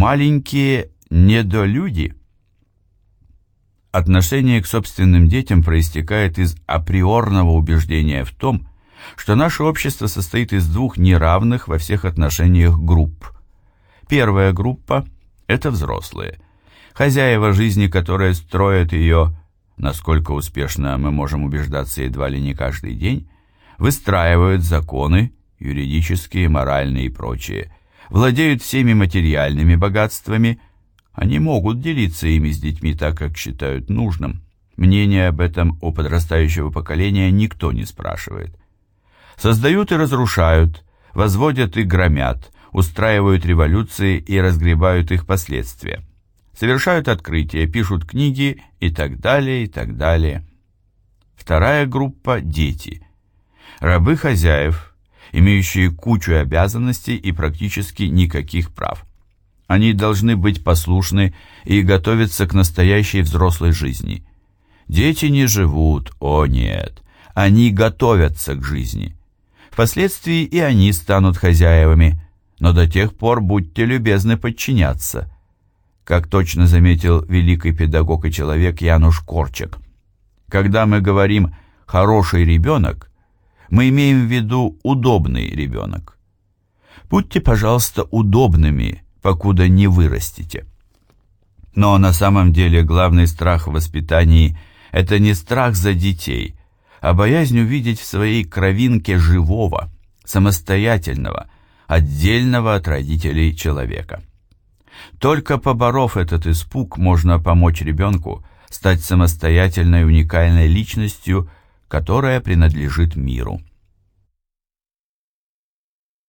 Маленькие недолюди. Отношение к собственным детям проистекает из априорного убеждения в том, что наше общество состоит из двух неравных во всех отношениях групп. Первая группа – это взрослые, хозяева жизни, которые строят ее, насколько успешно мы можем убеждаться едва ли не каждый день, выстраивают законы, юридические, моральные и прочие, владеют всеми материальными богатствами, они могут делиться ими с детьми так, как считают нужным. Мнение об этом у подрастающего поколения никто не спрашивает. Создают и разрушают, возводят и громят, устраивают революции и разгребают их последствия. Совершают открытия, пишут книги и так далее, и так далее. Вторая группа – дети. Рабы хозяев, имеющие кучу обязанностей и практически никаких прав. Они должны быть послушны и готовиться к настоящей взрослой жизни. Дети не живут, о нет, они готовятся к жизни. Впоследствии и они станут хозяевами, но до тех пор будьте любезны подчиняться. Как точно заметил великий педагог и человек Януш Корчак. Когда мы говорим «хороший ребенок», мы имеем в виду удобный ребенок. Будьте, пожалуйста, удобными, покуда не вырастете. Но на самом деле главный страх в воспитании – это не страх за детей, а боязнь увидеть в своей кровинке живого, самостоятельного, отдельного от родителей человека. Только поборов этот испуг, можно помочь ребенку стать самостоятельной уникальной личностью, которая принадлежит миру.